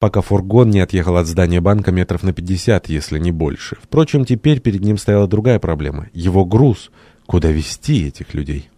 пока фургон не отъехал от здания банка метров на 50, если не больше. Впрочем, теперь перед ним стояла другая проблема — его груз. Куда везти этих людей?